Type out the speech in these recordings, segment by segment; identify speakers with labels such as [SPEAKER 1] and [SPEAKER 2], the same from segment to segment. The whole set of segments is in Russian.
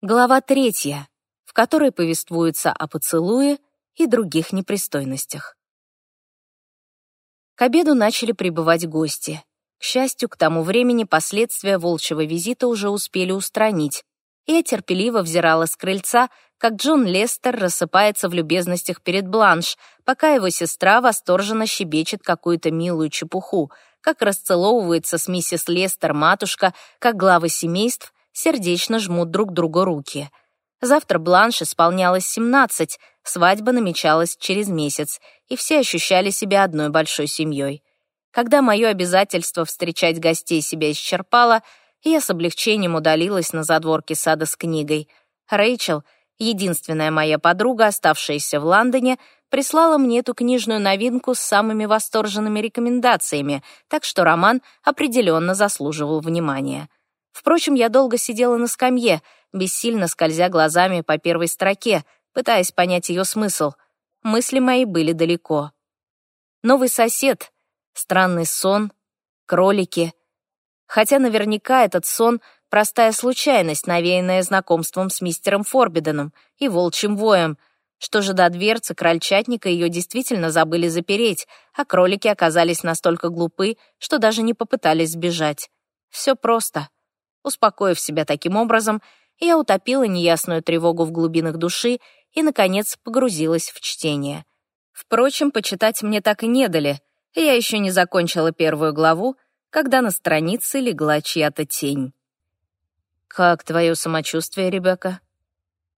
[SPEAKER 1] Глава третья, в которой повествуется о поцелуе и других непристойностях. К обеду начали прибывать гости. К счастью, к тому времени последствия волчьего визита уже успели устранить, и я терпеливо взирала с крыльца, как Джон Лестер рассыпается в любезностях перед Бланш, пока его сестра восторженно щебечет какую-то милую чепуху, как расцеловывается с миссис Лестер матушка, как главы семейств сердечно жмут друг другу руки. Завтра Бланш исполнялось 17, свадьба намечалась через месяц, и все ощущали себя одной большой семьей. Когда мое обязательство встречать гостей себя исчерпало, я с облегчением удалилась на задворке сада с книгой. Рэйчел, единственная моя подруга, оставшаяся в Лондоне, прислала мне эту книжную новинку с самыми восторженными рекомендациями, так что роман определенно заслуживал внимания. Впрочем, я долго сидела на скамье, бессильно скользя глазами по первой строке, пытаясь понять ее смысл. Мысли мои были далеко. Новый сосед, странный сон, кролики. Хотя наверняка этот сон — простая случайность, навеянная знакомством с мистером Форбиденом и волчьим воем. Что же до дверцы крольчатника, ее действительно забыли запереть, а кролики оказались настолько глупы, что даже не попытались сбежать. Все просто. Успокоив себя таким образом, я утопила неясную тревогу в глубинах души и, наконец, погрузилась в чтение. Впрочем, почитать мне так и не дали, я еще не закончила первую главу, когда на странице легла чья-то тень. «Как твое самочувствие, Ребекка?»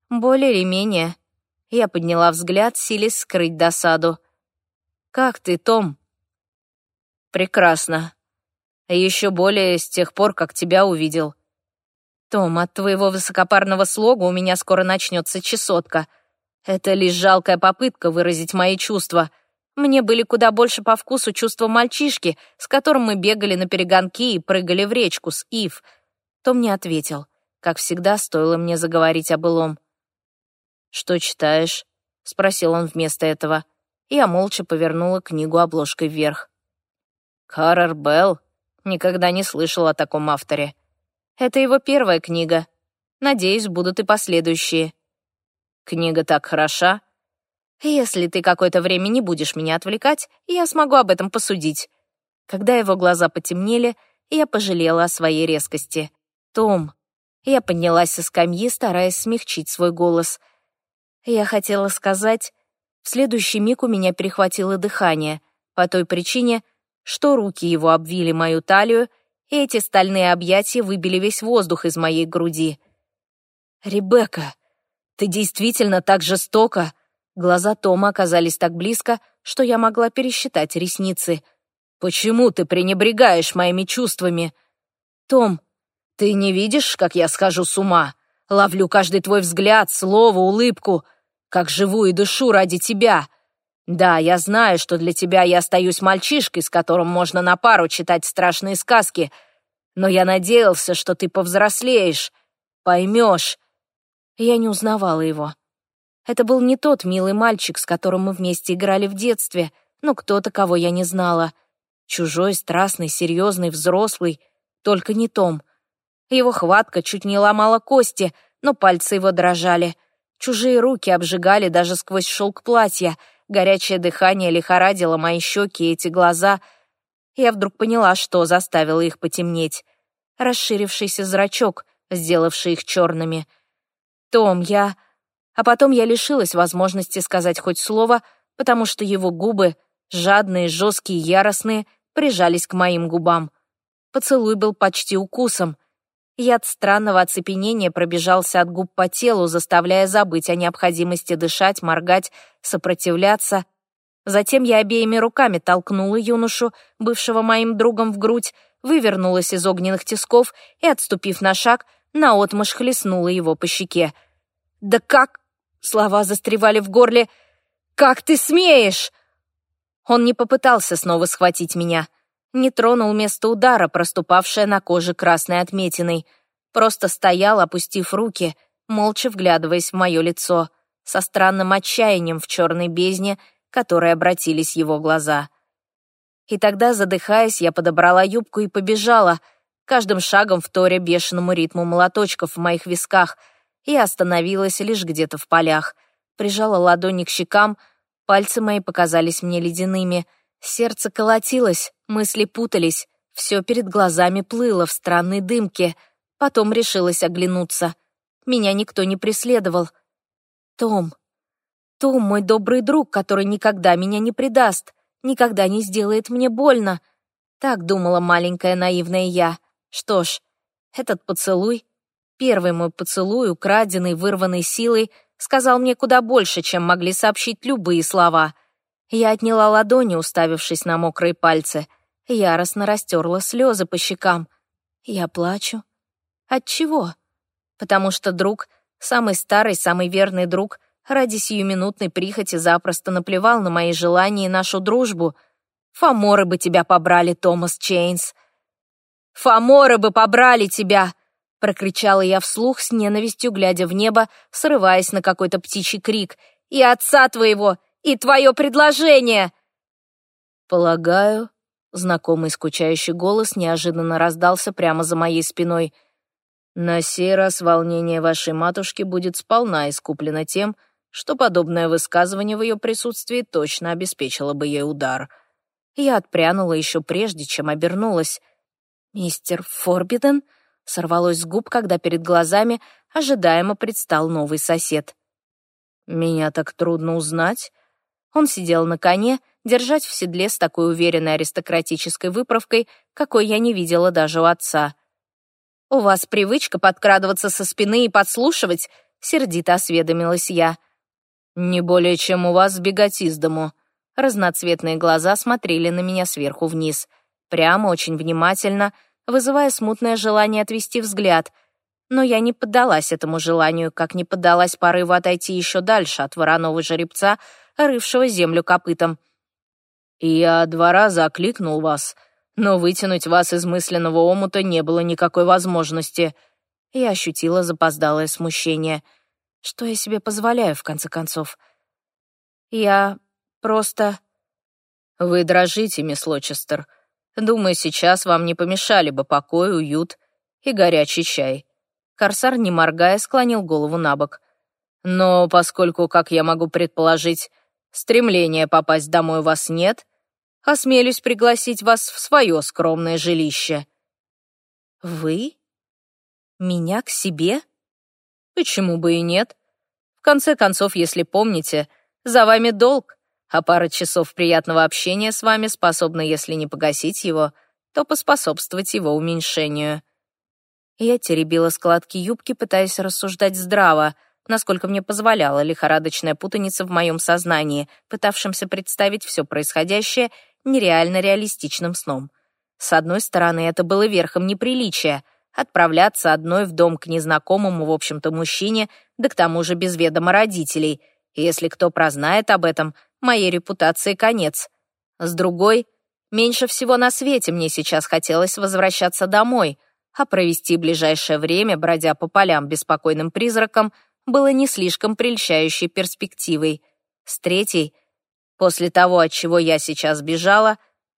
[SPEAKER 1] «Более или менее». Я подняла взгляд, силясь скрыть досаду. «Как ты, Том?» «Прекрасно. Еще более с тех пор, как тебя увидел. Том, от твоего высокопарного слога у меня скоро начнется чесотка. Это лишь жалкая попытка выразить мои чувства. Мне были куда больше по вкусу чувства мальчишки, с которым мы бегали на перегонки и прыгали в речку с Ив. Том не ответил. Как всегда, стоило мне заговорить о былом. «Что читаешь?» — спросил он вместо этого. Я молча повернула книгу обложкой вверх. «Каррер Белл? Никогда не слышал о таком авторе. Это его первая книга. Надеюсь, будут и последующие. Книга так хороша. Если ты какое-то время не будешь меня отвлекать, я смогу об этом посудить. Когда его глаза потемнели, я пожалела о своей резкости. Том. Я поднялась со скамьи, стараясь смягчить свой голос. Я хотела сказать... В следующий миг у меня перехватило дыхание, по той причине, что руки его обвили мою талию, эти стальные объятия выбили весь воздух из моей груди. «Ребекка, ты действительно так жестока!» Глаза Тома оказались так близко, что я могла пересчитать ресницы. «Почему ты пренебрегаешь моими чувствами?» «Том, ты не видишь, как я схожу с ума? Ловлю каждый твой взгляд, слово, улыбку, как живу и дышу ради тебя. Да, я знаю, что для тебя я остаюсь мальчишкой, с которым можно на пару читать страшные сказки, но я надеялся, что ты повзрослеешь, поймешь. Я не узнавала его. Это был не тот милый мальчик, с которым мы вместе играли в детстве, но кто-то, кого я не знала. Чужой, страстный, серьезный, взрослый, только не Том. Его хватка чуть не ломала кости, но пальцы его дрожали. Чужие руки обжигали даже сквозь шелк платья — Горячее дыхание лихорадило мои щеки и эти глаза. Я вдруг поняла, что заставило их потемнеть. Расширившийся зрачок, сделавший их черными. «Том, я...» А потом я лишилась возможности сказать хоть слово, потому что его губы, жадные, жесткие, яростные, прижались к моим губам. Поцелуй был почти укусом. Яд странного оцепенения пробежался от губ по телу, заставляя забыть о необходимости дышать, моргать, сопротивляться. Затем я обеими руками толкнула юношу, бывшего моим другом, в грудь, вывернулась из огненных тисков и, отступив на шаг, наотмашь хлестнула его по щеке. «Да как...» — слова застревали в горле. «Как ты смеешь?» Он не попытался снова схватить меня — не тронул место удара, проступавшее на коже красной отметиной. Просто стоял, опустив руки, молча вглядываясь в мое лицо, со странным отчаянием в черной бездне, которой обратились его глаза. И тогда, задыхаясь, я подобрала юбку и побежала, каждым шагом вторя бешеному ритму молоточков в моих висках. и остановилась лишь где-то в полях. Прижала ладони к щекам, пальцы мои показались мне ледяными. Сердце колотилось, мысли путались, все перед глазами плыло в странной дымке. Потом решилась оглянуться. Меня никто не преследовал. Том. Том, мой добрый друг, который никогда меня не предаст, никогда не сделает мне больно. Так думала маленькая наивная я. Что ж, этот поцелуй, первый мой поцелуй, украденный, вырванный силой, сказал мне куда больше, чем могли сообщить любые слова. Я отняла ладони, уставившись на мокрые пальцы. Яростно растерла слезы по щекам. Я плачу. От чего? Потому что друг, самый старый, самый верный друг, ради сиюминутной прихоти запросто наплевал на мои желания и нашу дружбу — Фаморы бы тебя побрали, Томас Чейнс. Фаморы бы побрали тебя, прокричала я вслух с ненавистью, глядя в небо, срываясь на какой-то птичий крик. И отца твоего, и твое предложение. Полагаю, знакомый скучающий голос неожиданно раздался прямо за моей спиной. На сей раз волнение вашей матушки будет сполна искуплено тем, что подобное высказывание в ее присутствии точно обеспечило бы ей удар — я отпрянула еще прежде, чем обернулась. «Мистер Форбиден?» сорвалось с губ, когда перед глазами ожидаемо предстал новый сосед. «Меня так трудно узнать». Он сидел на коне, держать в седле с такой уверенной аристократической выправкой, какой я не видела даже у отца. «У вас привычка подкрадываться со спины и подслушивать?» — сердито осведомилась я. «Не более, чем у вас сбегать из дому», Разноцветные глаза смотрели на меня сверху вниз, прямо, очень внимательно, вызывая смутное желание отвести взгляд. Но я не поддалась этому желанию, как не поддалась порыву отойти еще дальше от вороного жеребца, рывшего землю копытом. «Я два раза окликнул вас, но вытянуть вас из мысленного омута не было никакой возможности». Я ощутила запоздалое смущение. Что я себе позволяю, в конце концов? Я Просто... Вы дрожите, мисс Лочестер. Думаю, сейчас вам не помешали бы покой, уют и горячий чай. Корсар, не моргая, склонил голову на бок. Но поскольку, как я могу предположить, стремления попасть домой у вас нет, осмелюсь пригласить вас в свое скромное жилище. Вы? Меня к себе? Почему бы и нет? В конце концов, если помните, за вами долг а пара часов приятного общения с вами способна, если не погасить его, то поспособствовать его уменьшению. Я теребила складки юбки, пытаясь рассуждать здраво, насколько мне позволяла лихорадочная путаница в моем сознании, пытавшимся представить все происходящее нереально реалистичным сном. С одной стороны, это было верхом неприличия — отправляться одной в дом к незнакомому, в общем-то, мужчине, да к тому же без ведома родителей. Если кто прознает об этом — моей репутации конец. С другой, меньше всего на свете мне сейчас хотелось возвращаться домой, а провести ближайшее время, бродя по полям беспокойным призраком, было не слишком прельщающей перспективой. С третьей, после того, от чего я сейчас бежала,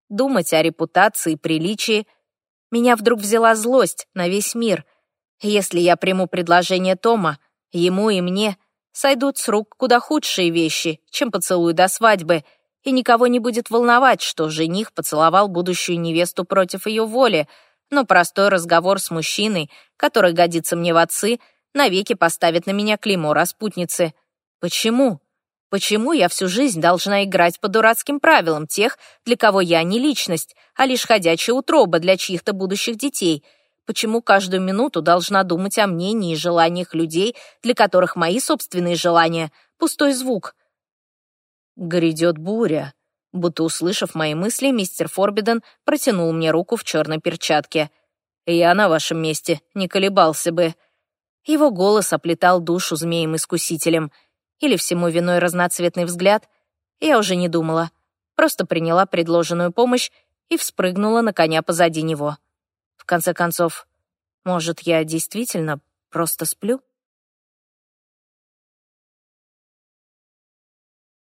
[SPEAKER 1] думать о репутации, приличии, меня вдруг взяла злость на весь мир. Если я приму предложение Тома, ему и мне — сойдут с рук куда худшие вещи, чем поцелуй до свадьбы, и никого не будет волновать, что жених поцеловал будущую невесту против ее воли, но простой разговор с мужчиной, который годится мне в отцы, навеки поставит на меня клеймо распутницы. Почему? Почему я всю жизнь должна играть по дурацким правилам тех, для кого я не личность, а лишь ходячая утроба для чьих-то будущих детей — Почему каждую минуту должна думать о мнении и желаниях людей, для которых мои собственные желания — пустой звук? Грядет буря. Будто услышав мои мысли, мистер Форбиден протянул мне руку в черной перчатке. Я на вашем месте не колебался бы. Его голос оплетал душу змеем-искусителем. Или всему виной разноцветный взгляд. Я уже не думала. Просто приняла предложенную помощь и вспрыгнула на коня позади него. В конце концов, может, я действительно просто сплю?